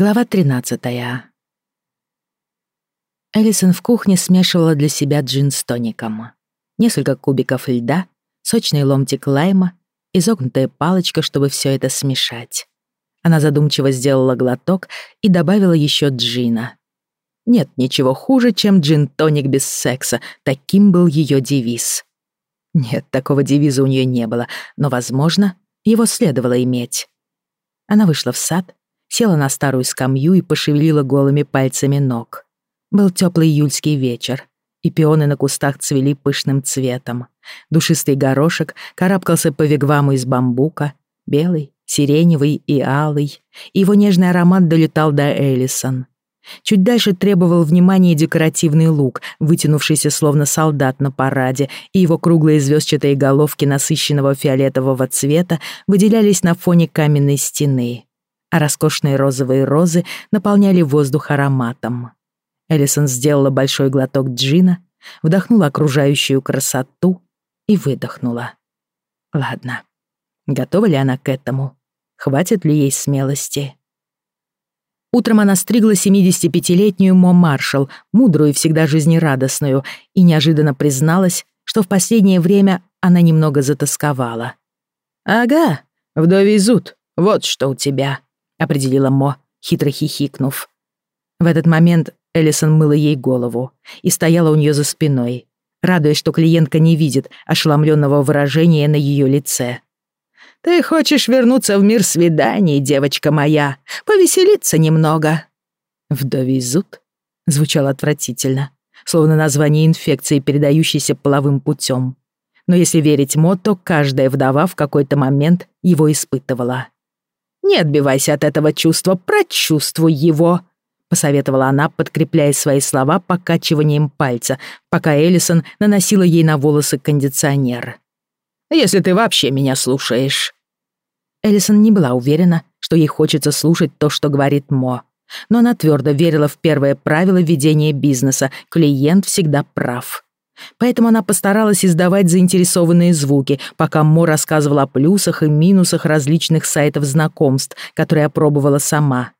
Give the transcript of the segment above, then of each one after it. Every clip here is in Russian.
Глава 13. Элисон в кухне смешивала для себя джин с тоником. Несколько кубиков льда, сочный ломтик лайма, изогнутая палочка, чтобы все это смешать. Она задумчиво сделала глоток и добавила еще джина. Нет ничего хуже, чем джин-тоник без секса, таким был ее девиз. Нет, такого девиза у нее не было, но, возможно, его следовало иметь. Она вышла в сад, села на старую скамью и пошевелила голыми пальцами ног. Был теплый июльский вечер, и пионы на кустах цвели пышным цветом. Душистый горошек карабкался по вигваму из бамбука, белый, сиреневый и алый, и его нежный аромат долетал до Эллисон. Чуть дальше требовал внимания декоративный лук, вытянувшийся словно солдат на параде, и его круглые звездчатые головки насыщенного фиолетового цвета выделялись на фоне каменной стены а роскошные розовые розы наполняли воздух ароматом. Элисон сделала большой глоток джина, вдохнула окружающую красоту и выдохнула. Ладно, готова ли она к этому? Хватит ли ей смелости? Утром она стригла 75-летнюю Мо Маршалл, мудрую и всегда жизнерадостную, и неожиданно призналась, что в последнее время она немного затасковала. «Ага, вдовий зуд, вот что у тебя», определила Мо, хитро хихикнув. В этот момент Эллисон мыла ей голову и стояла у нее за спиной, радуясь, что клиентка не видит ошеломленного выражения на ее лице. «Ты хочешь вернуться в мир свиданий, девочка моя, повеселиться немного?» «Вдовий зуд?» звучал отвратительно, словно название инфекции, передающейся половым путем. Но если верить Мо, то каждая вдова в какой-то момент его испытывала. Не отбивайся от этого чувства, прочувствуй его», — посоветовала она, подкрепляя свои слова покачиванием пальца, пока Эллисон наносила ей на волосы кондиционер. «Если ты вообще меня слушаешь». Эллисон не была уверена, что ей хочется слушать то, что говорит Мо. Но она твердо верила в первое правило ведения бизнеса — клиент всегда прав. Поэтому она постаралась издавать заинтересованные звуки, пока Мо рассказывала о плюсах и минусах различных сайтов знакомств, которые опробовала сама.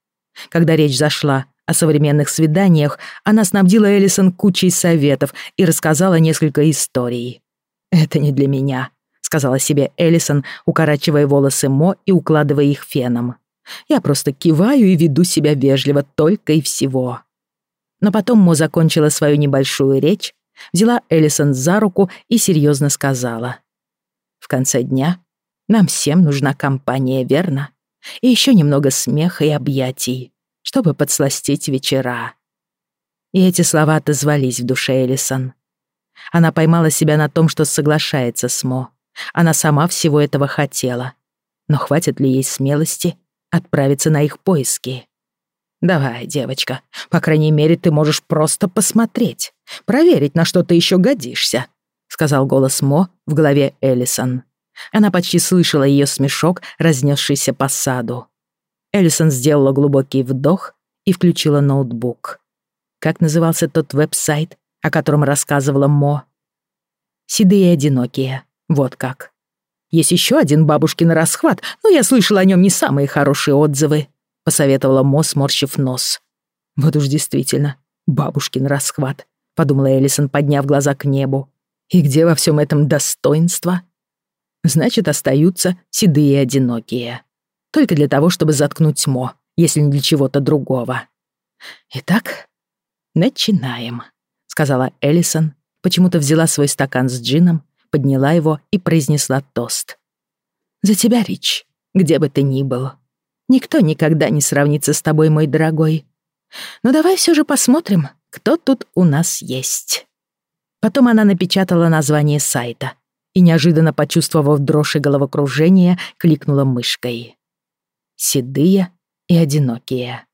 Когда речь зашла о современных свиданиях, она снабдила Эллисон кучей советов и рассказала несколько историй. «Это не для меня», — сказала себе Эллисон, укорачивая волосы Мо и укладывая их феном. «Я просто киваю и веду себя вежливо только и всего». Но потом Мо закончила свою небольшую речь, взяла Эллисон за руку и серьезно сказала. «В конце дня нам всем нужна компания, верно? И еще немного смеха и объятий, чтобы подсластить вечера». И эти слова отозвались в душе Эллисон. Она поймала себя на том, что соглашается с Мо. Она сама всего этого хотела. Но хватит ли ей смелости отправиться на их поиски? «Давай, девочка, по крайней мере, ты можешь просто посмотреть, проверить, на что ты еще годишься», — сказал голос Мо в голове Эллисон. Она почти слышала ее смешок, разнесшийся по саду. Эллисон сделала глубокий вдох и включила ноутбук. Как назывался тот веб-сайт, о котором рассказывала Мо? «Седые одинокие», вот как. Есть еще один бабушкин расхват, но я слышала о нем не самые хорошие отзывы. — посоветовала Мо, сморщив нос. «Вот уж действительно, бабушкин расхват», — подумала Элисон, подняв глаза к небу. «И где во всем этом достоинство?» «Значит, остаются седые одинокие. Только для того, чтобы заткнуть Мо, если не для чего-то другого». «Итак, начинаем», — сказала Элисон, почему-то взяла свой стакан с джином, подняла его и произнесла тост. «За тебя, Рич, где бы ты ни был». Никто никогда не сравнится с тобой, мой дорогой. Но давай все же посмотрим, кто тут у нас есть». Потом она напечатала название сайта и, неожиданно почувствовав дрожь и головокружение, кликнула мышкой. «Седые и одинокие.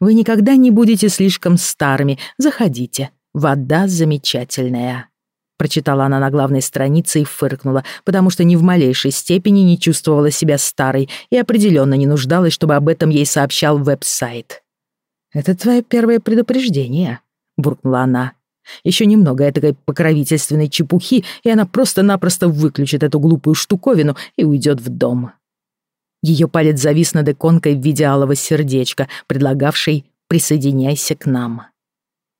Вы никогда не будете слишком старыми. Заходите. Вода замечательная». Прочитала она на главной странице и фыркнула, потому что ни в малейшей степени не чувствовала себя старой и определенно не нуждалась, чтобы об этом ей сообщал веб-сайт. «Это твое первое предупреждение», — буркнула она. Еще немного этой покровительственной чепухи, и она просто-напросто выключит эту глупую штуковину и уйдет в дом. Ее палец завис над иконкой в виде алого сердечка, предлагавшей «присоединяйся к нам».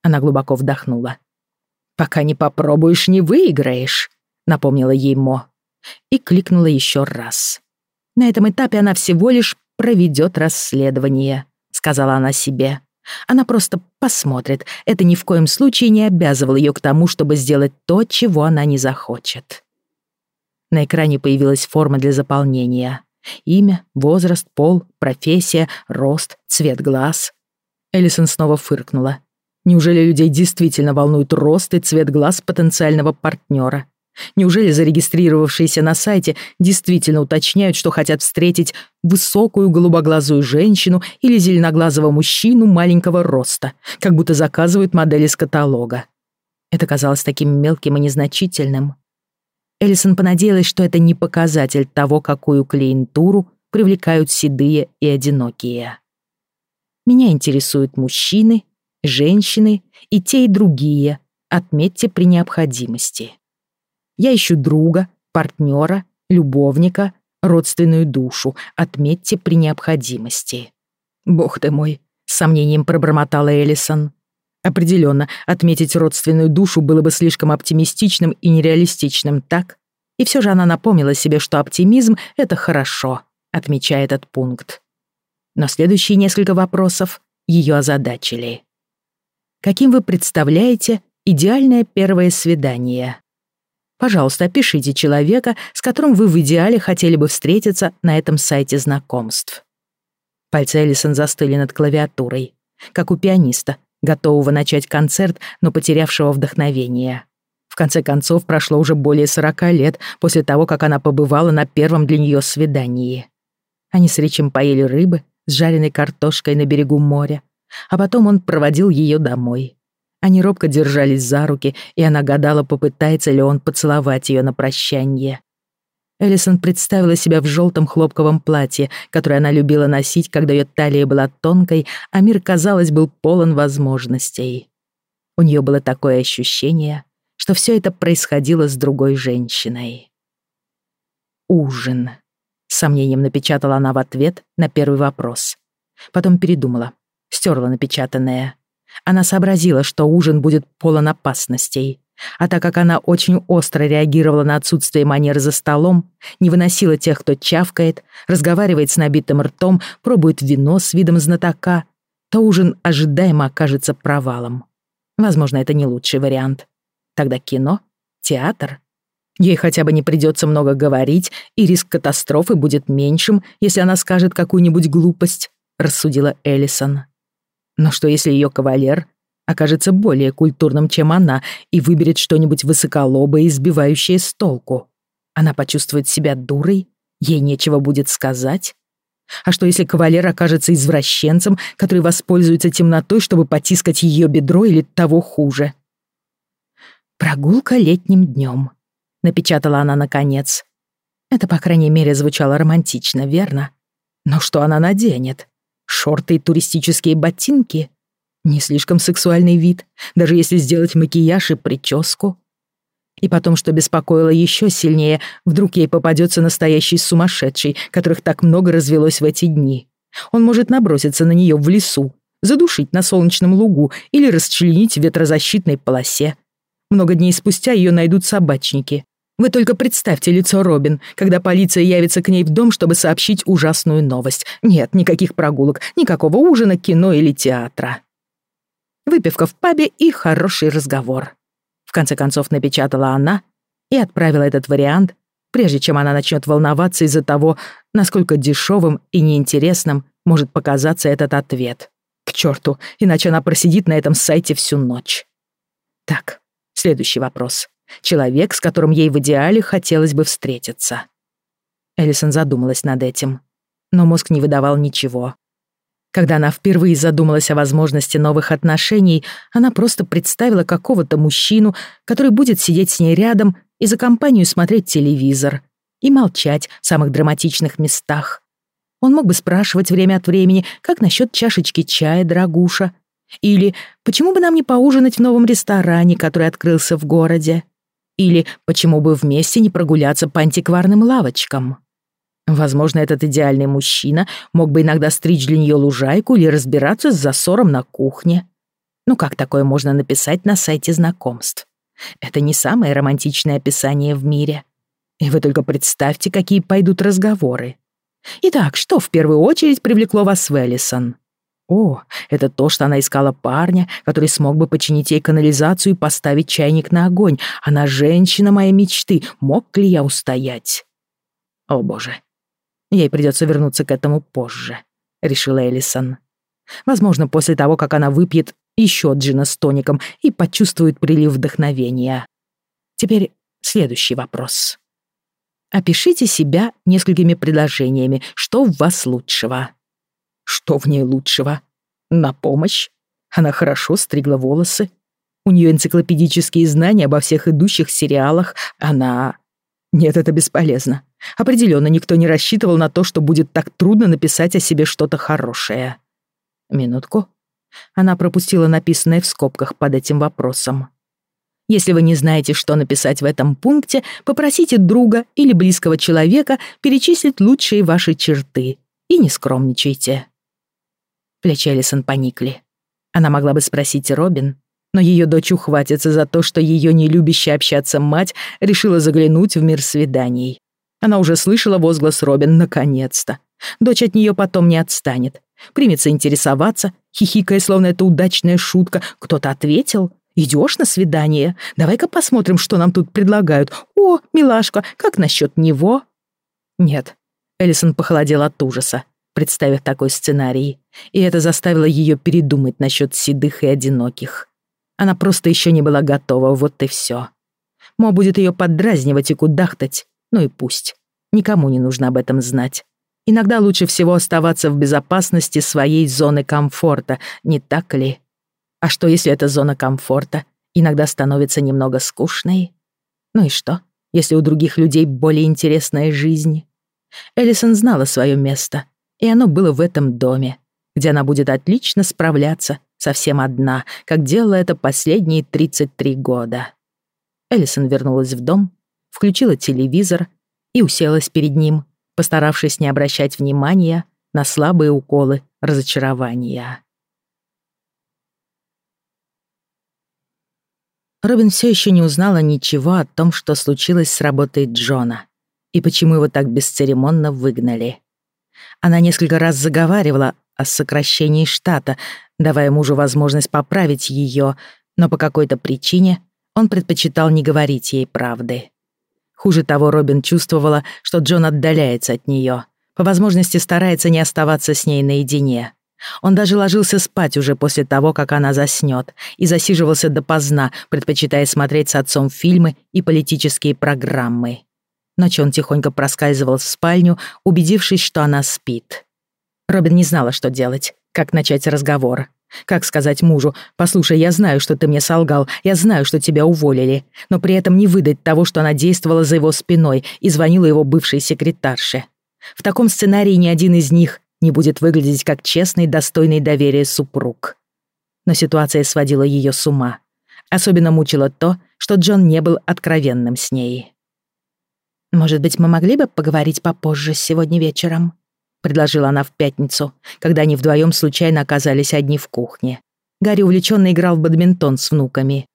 Она глубоко вдохнула. «Пока не попробуешь, не выиграешь», — напомнила ей Мо. И кликнула еще раз. «На этом этапе она всего лишь проведет расследование», — сказала она себе. Она просто посмотрит. Это ни в коем случае не обязывало ее к тому, чтобы сделать то, чего она не захочет. На экране появилась форма для заполнения. Имя, возраст, пол, профессия, рост, цвет глаз. Эллисон снова фыркнула. Неужели людей действительно волнует рост и цвет глаз потенциального партнера? Неужели зарегистрировавшиеся на сайте действительно уточняют, что хотят встретить высокую голубоглазую женщину или зеленоглазого мужчину маленького роста, как будто заказывают модель из каталога? Это казалось таким мелким и незначительным. Эллисон понадеялась, что это не показатель того, какую клиентуру привлекают седые и одинокие. Меня интересуют мужчины, женщины и те, и другие, отметьте при необходимости. Я ищу друга, партнера, любовника, родственную душу, отметьте при необходимости. Бог ты мой, с сомнением пробормотала Эллисон. Определенно, отметить родственную душу было бы слишком оптимистичным и нереалистичным, так? И все же она напомнила себе, что оптимизм — это хорошо, отмечая этот пункт. Но следующие несколько вопросов ее озадачили. Каким вы представляете идеальное первое свидание? Пожалуйста, опишите человека, с которым вы в идеале хотели бы встретиться на этом сайте знакомств. Пальцы Эллисон застыли над клавиатурой, как у пианиста, готового начать концерт, но потерявшего вдохновение. В конце концов, прошло уже более сорока лет после того, как она побывала на первом для нее свидании. Они с Ричем поели рыбы с жареной картошкой на берегу моря, а потом он проводил ее домой. Они робко держались за руки, и она гадала, попытается ли он поцеловать ее на прощание. Эллисон представила себя в желтом хлопковом платье, которое она любила носить, когда ее талия была тонкой, а мир, казалось, был полон возможностей. У нее было такое ощущение, что все это происходило с другой женщиной. «Ужин», — сомнением напечатала она в ответ на первый вопрос. Потом передумала, стерла напечатанное. Она сообразила, что ужин будет полон опасностей. А так как она очень остро реагировала на отсутствие манер за столом, не выносила тех, кто чавкает, разговаривает с набитым ртом, пробует вино с видом знатока, то ужин ожидаемо окажется провалом. Возможно, это не лучший вариант. Тогда кино, театр. Ей хотя бы не придется много говорить, и риск катастрофы будет меньшим, если она скажет какую-нибудь глупость, рассудила Эллисон. Но что если ее кавалер окажется более культурным, чем она, и выберет что-нибудь высоколобое и сбивающее с толку. Она почувствует себя дурой, ей нечего будет сказать. А что если кавалер окажется извращенцем, который воспользуется темнотой, чтобы потискать ее бедро или того хуже? «Прогулка летним днем», — напечатала она наконец. Это, по крайней мере, звучало романтично, верно? Но что она наденет? Шорты и туристические ботинки? Не слишком сексуальный вид, даже если сделать макияж и прическу. И потом, что беспокоило еще сильнее, вдруг ей попадется настоящий сумасшедший, которых так много развелось в эти дни. Он может наброситься на нее в лесу, задушить на солнечном лугу или расчленить в ветрозащитной полосе. Много дней спустя ее найдут собачники. Вы только представьте лицо Робин, когда полиция явится к ней в дом, чтобы сообщить ужасную новость. Нет, никаких прогулок, никакого ужина, кино или театра выпивка в пабе и хороший разговор. В конце концов напечатала она и отправила этот вариант, прежде чем она начнет волноваться из-за того, насколько дешевым и неинтересным может показаться этот ответ. К черту, иначе она просидит на этом сайте всю ночь. Так, следующий вопрос. Человек, с которым ей в идеале хотелось бы встретиться. Эллисон задумалась над этим, но мозг не выдавал ничего. Когда она впервые задумалась о возможности новых отношений, она просто представила какого-то мужчину, который будет сидеть с ней рядом и за компанию смотреть телевизор и молчать в самых драматичных местах. Он мог бы спрашивать время от времени, как насчет чашечки чая, дорогуша, или почему бы нам не поужинать в новом ресторане, который открылся в городе, или почему бы вместе не прогуляться по антикварным лавочкам. Возможно, этот идеальный мужчина мог бы иногда стричь для нее лужайку или разбираться с засором на кухне. Ну как такое можно написать на сайте знакомств? Это не самое романтичное описание в мире. И вы только представьте, какие пойдут разговоры. Итак, что в первую очередь привлекло вас в Эллисон? О, это то, что она искала парня, который смог бы починить ей канализацию и поставить чайник на огонь. Она женщина моей мечты. Мог ли я устоять? О, боже. Ей придется вернуться к этому позже, решила Эллисон. Возможно, после того, как она выпьет еще джина с тоником и почувствует прилив вдохновения. Теперь следующий вопрос. Опишите себя несколькими предложениями. Что в вас лучшего? Что в ней лучшего? На помощь? Она хорошо стригла волосы. У нее энциклопедические знания обо всех идущих сериалах. Она... Нет, это бесполезно. Определенно никто не рассчитывал на то, что будет так трудно написать о себе что-то хорошее. Минутку. Она пропустила написанное в скобках под этим вопросом. Если вы не знаете, что написать в этом пункте, попросите друга или близкого человека перечислить лучшие ваши черты и не скромничайте. Плечи Элисон поникли. Она могла бы спросить Робин, но ее дочь ухватится за то, что ее нелюбящая общаться мать решила заглянуть в мир свиданий. Она уже слышала возглас Робин «наконец-то». Дочь от нее потом не отстанет. Примется интересоваться, хихикая, словно это удачная шутка. Кто-то ответил «Идешь на свидание? Давай-ка посмотрим, что нам тут предлагают. О, милашка, как насчет него?» Нет, Эллисон похолодел от ужаса представив такой сценарий, и это заставило ее передумать насчет седых и одиноких. Она просто еще не была готова, вот и все. Мо будет ее поддразнивать и кудахтать, ну и пусть. Никому не нужно об этом знать. Иногда лучше всего оставаться в безопасности своей зоны комфорта, не так ли? А что, если эта зона комфорта иногда становится немного скучной? Ну и что, если у других людей более интересная жизнь? Эллисон знала свое место и оно было в этом доме, где она будет отлично справляться совсем одна, как делала это последние 33 года. Эллисон вернулась в дом, включила телевизор и уселась перед ним, постаравшись не обращать внимания на слабые уколы разочарования. Робин все еще не узнала ничего о том, что случилось с работой Джона и почему его так бесцеремонно выгнали. Она несколько раз заговаривала о сокращении штата, давая мужу возможность поправить ее, но по какой-то причине он предпочитал не говорить ей правды. Хуже того, Робин чувствовала, что Джон отдаляется от нее, по возможности старается не оставаться с ней наедине. Он даже ложился спать уже после того, как она заснёт, и засиживался допоздна, предпочитая смотреть с отцом фильмы и политические программы. Ночью он тихонько проскальзывал в спальню, убедившись, что она спит. Робин не знала, что делать, как начать разговор. Как сказать мужу, «Послушай, я знаю, что ты мне солгал, я знаю, что тебя уволили», но при этом не выдать того, что она действовала за его спиной и звонила его бывшей секретарше. В таком сценарии ни один из них не будет выглядеть как честный, достойный доверия супруг. Но ситуация сводила ее с ума. Особенно мучило то, что Джон не был откровенным с ней. «Может быть, мы могли бы поговорить попозже сегодня вечером?» — предложила она в пятницу, когда они вдвоем случайно оказались одни в кухне. Гарри увлеченно играл в бадминтон с внуками.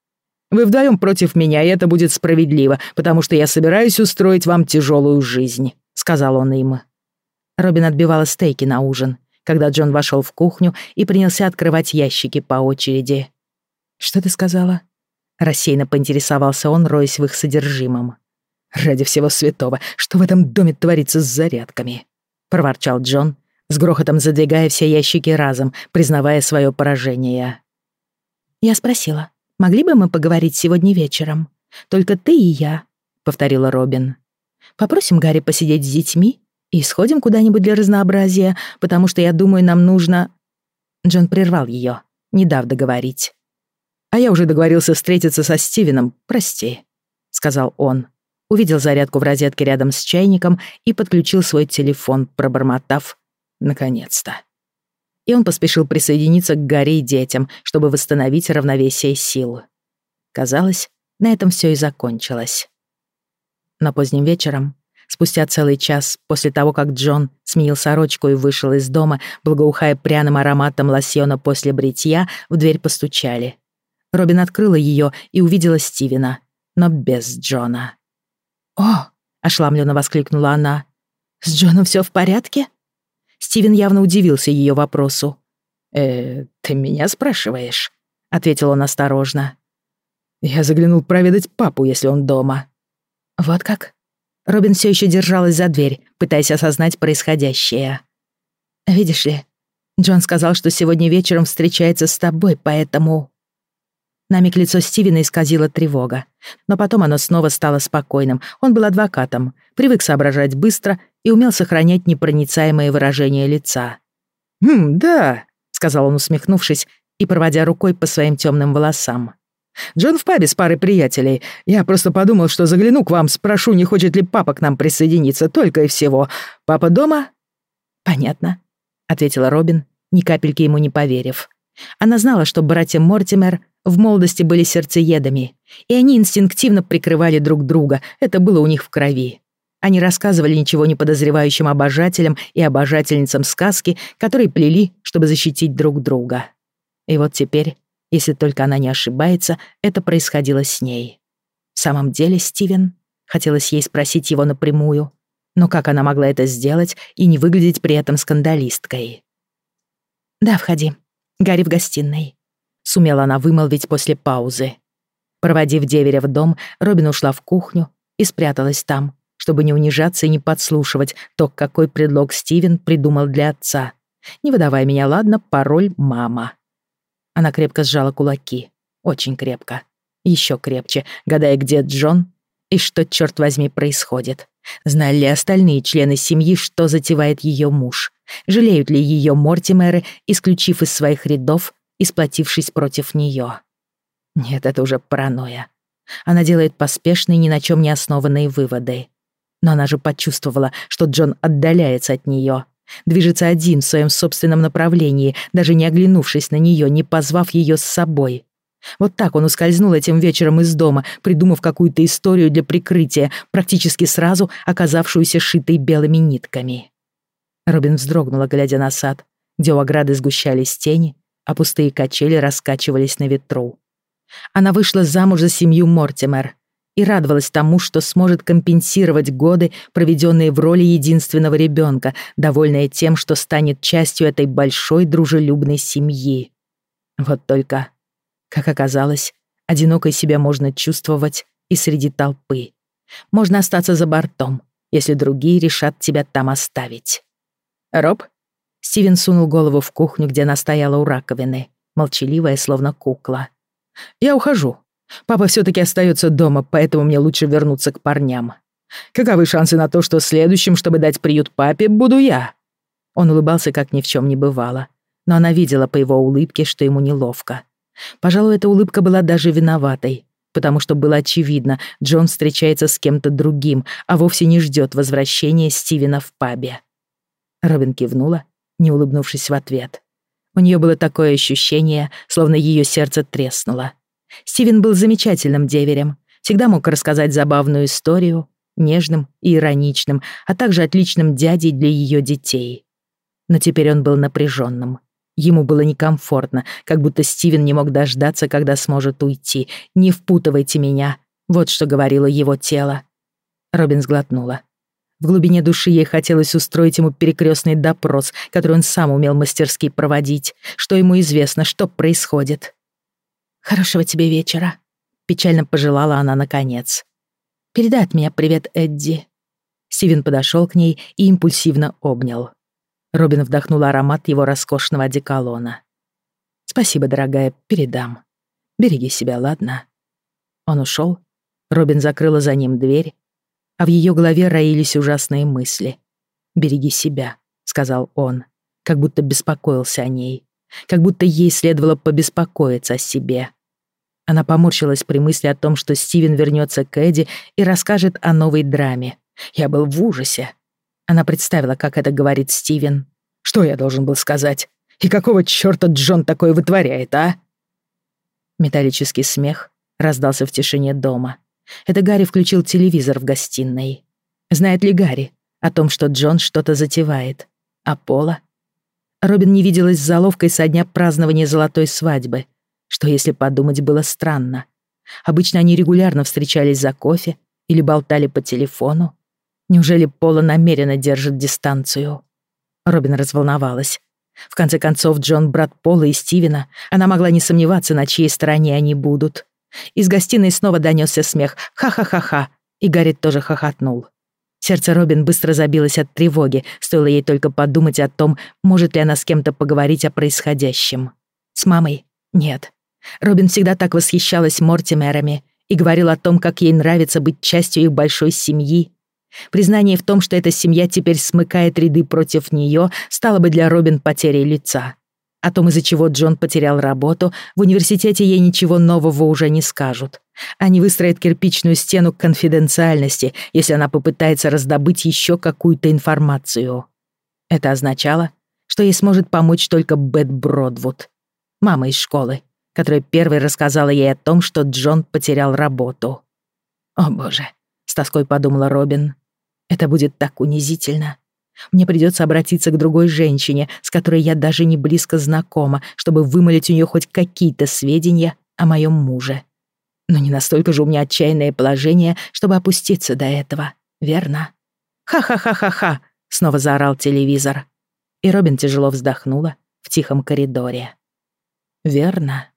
«Вы вдвоем против меня, и это будет справедливо, потому что я собираюсь устроить вам тяжелую жизнь», — сказал он им. Робин отбивала стейки на ужин, когда Джон вошел в кухню и принялся открывать ящики по очереди. «Что ты сказала?» Рассеянно поинтересовался он, роясь в их содержимом. «Ради всего святого, что в этом доме творится с зарядками?» — проворчал Джон, с грохотом задвигая все ящики разом, признавая свое поражение. «Я спросила, могли бы мы поговорить сегодня вечером? Только ты и я», — повторила Робин. «Попросим Гарри посидеть с детьми и сходим куда-нибудь для разнообразия, потому что, я думаю, нам нужно...» Джон прервал ее, не дав договорить. «А я уже договорился встретиться со Стивеном, прости», — сказал он увидел зарядку в розетке рядом с чайником и подключил свой телефон, пробормотав «наконец-то». И он поспешил присоединиться к Гарри и детям, чтобы восстановить равновесие сил. Казалось, на этом все и закончилось. Но поздним вечером Спустя целый час после того, как Джон сменил сорочку и вышел из дома, благоухая пряным ароматом лосьона после бритья, в дверь постучали. Робин открыла ее и увидела Стивена, но без Джона. «О!» — ошламленно воскликнула она. «С Джоном все в порядке?» Стивен явно удивился ее вопросу. «Э, ты меня спрашиваешь?» — ответил он осторожно. «Я заглянул проведать папу, если он дома». «Вот как?» Робин все еще держалась за дверь, пытаясь осознать происходящее. «Видишь ли, Джон сказал, что сегодня вечером встречается с тобой, поэтому...» На миг лицо Стивена исказило тревога. Но потом оно снова стало спокойным. Он был адвокатом, привык соображать быстро и умел сохранять непроницаемое выражение лица. «Хм, да», — сказал он, усмехнувшись и проводя рукой по своим темным волосам. Джон в пабе с парой приятелей. Я просто подумал, что загляну к вам, спрошу, не хочет ли папа к нам присоединиться, только и всего. Папа дома?» «Понятно», — ответила Робин, ни капельки ему не поверив. Она знала, что братья Мортимер в молодости были сердцеедами, и они инстинктивно прикрывали друг друга, это было у них в крови. Они рассказывали ничего не подозревающим обожателям и обожательницам сказки, которые плели, чтобы защитить друг друга. И вот теперь если только она не ошибается, это происходило с ней. В самом деле, Стивен? Хотелось ей спросить его напрямую. Но как она могла это сделать и не выглядеть при этом скандалисткой? «Да, входи. Гарри в гостиной», — сумела она вымолвить после паузы. Проводив деверя в дом, Робин ушла в кухню и спряталась там, чтобы не унижаться и не подслушивать то, какой предлог Стивен придумал для отца. Не выдавай меня, ладно, пароль «мама». Она крепко сжала кулаки. Очень крепко. Еще крепче, гадая, где Джон и что, черт возьми, происходит. Знали ли остальные члены семьи, что затевает ее муж? Жалеют ли ее Мортимеры, исключив из своих рядов и сплотившись против нее? Нет, это уже паранойя. Она делает поспешные, ни на чем не основанные выводы. Но она же почувствовала, что Джон отдаляется от нее, Движется один в своем собственном направлении, даже не оглянувшись на нее, не позвав ее с собой. Вот так он ускользнул этим вечером из дома, придумав какую-то историю для прикрытия, практически сразу оказавшуюся шитой белыми нитками. Робин вздрогнула, глядя на сад, где у ограды сгущались тени, а пустые качели раскачивались на ветру. Она вышла замуж за семью Мортимер, и радовалась тому, что сможет компенсировать годы, проведенные в роли единственного ребенка, довольная тем, что станет частью этой большой дружелюбной семьи. Вот только, как оказалось, одинокой себя можно чувствовать и среди толпы. Можно остаться за бортом, если другие решат тебя там оставить. «Роб?» Стивен сунул голову в кухню, где она стояла у раковины, молчаливая, словно кукла. «Я ухожу», Папа все-таки остается дома, поэтому мне лучше вернуться к парням. Каковы шансы на то, что следующим, чтобы дать приют папе, буду я?» Он улыбался, как ни в чем не бывало, но она видела по его улыбке, что ему неловко. Пожалуй, эта улыбка была даже виноватой, потому что было очевидно, Джон встречается с кем-то другим, а вовсе не ждет возвращения Стивена в пабе. Робин кивнула, не улыбнувшись в ответ. У нее было такое ощущение, словно ее сердце треснуло. Стивен был замечательным деверем, всегда мог рассказать забавную историю, нежным и ироничным, а также отличным дядей для ее детей. Но теперь он был напряженным. Ему было некомфортно, как будто Стивен не мог дождаться, когда сможет уйти. «Не впутывайте меня», — вот что говорило его тело. Робин сглотнула. В глубине души ей хотелось устроить ему перекрестный допрос, который он сам умел мастерски проводить. Что ему известно, что происходит. «Хорошего тебе вечера», — печально пожелала она наконец. «Передай от меня привет Эдди». Стивен подошел к ней и импульсивно обнял. Робин вдохнула аромат его роскошного одеколона. «Спасибо, дорогая, передам. Береги себя, ладно?» Он ушел. Робин закрыла за ним дверь, а в ее голове роились ужасные мысли. «Береги себя», — сказал он, как будто беспокоился о ней как будто ей следовало побеспокоиться о себе. Она поморщилась при мысли о том, что Стивен вернется к Эдди и расскажет о новой драме. Я был в ужасе. Она представила, как это говорит Стивен. Что я должен был сказать? И какого чёрта Джон такое вытворяет, а? Металлический смех раздался в тишине дома. Это Гарри включил телевизор в гостиной. Знает ли Гарри о том, что Джон что-то затевает? А Пола? Робин не виделась с заловкой со дня празднования золотой свадьбы, что, если подумать, было странно. Обычно они регулярно встречались за кофе или болтали по телефону. Неужели Пола намеренно держит дистанцию? Робин разволновалась. В конце концов, Джон — брат Пола и Стивена. Она могла не сомневаться, на чьей стороне они будут. Из гостиной снова донесся смех. Ха-ха-ха-ха. И Гаррит тоже хохотнул. Сердце Робин быстро забилось от тревоги, стоило ей только подумать о том, может ли она с кем-то поговорить о происходящем. С мамой? Нет. Робин всегда так восхищалась Мортимерами и говорила о том, как ей нравится быть частью их большой семьи. Признание в том, что эта семья теперь смыкает ряды против нее, стало бы для Робин потерей лица. О том, из-за чего Джон потерял работу, в университете ей ничего нового уже не скажут. Они выстроят кирпичную стену конфиденциальности, если она попытается раздобыть еще какую-то информацию. Это означало, что ей сможет помочь только Бет Бродвуд, мама из школы, которая первой рассказала ей о том, что Джон потерял работу. «О боже», — с тоской подумала Робин, — «это будет так унизительно». Мне придется обратиться к другой женщине, с которой я даже не близко знакома, чтобы вымолить у нее хоть какие-то сведения о моем муже. Но не настолько же у меня отчаянное положение, чтобы опуститься до этого, верно? «Ха-ха-ха-ха-ха!» — снова заорал телевизор. И Робин тяжело вздохнула в тихом коридоре. «Верно?»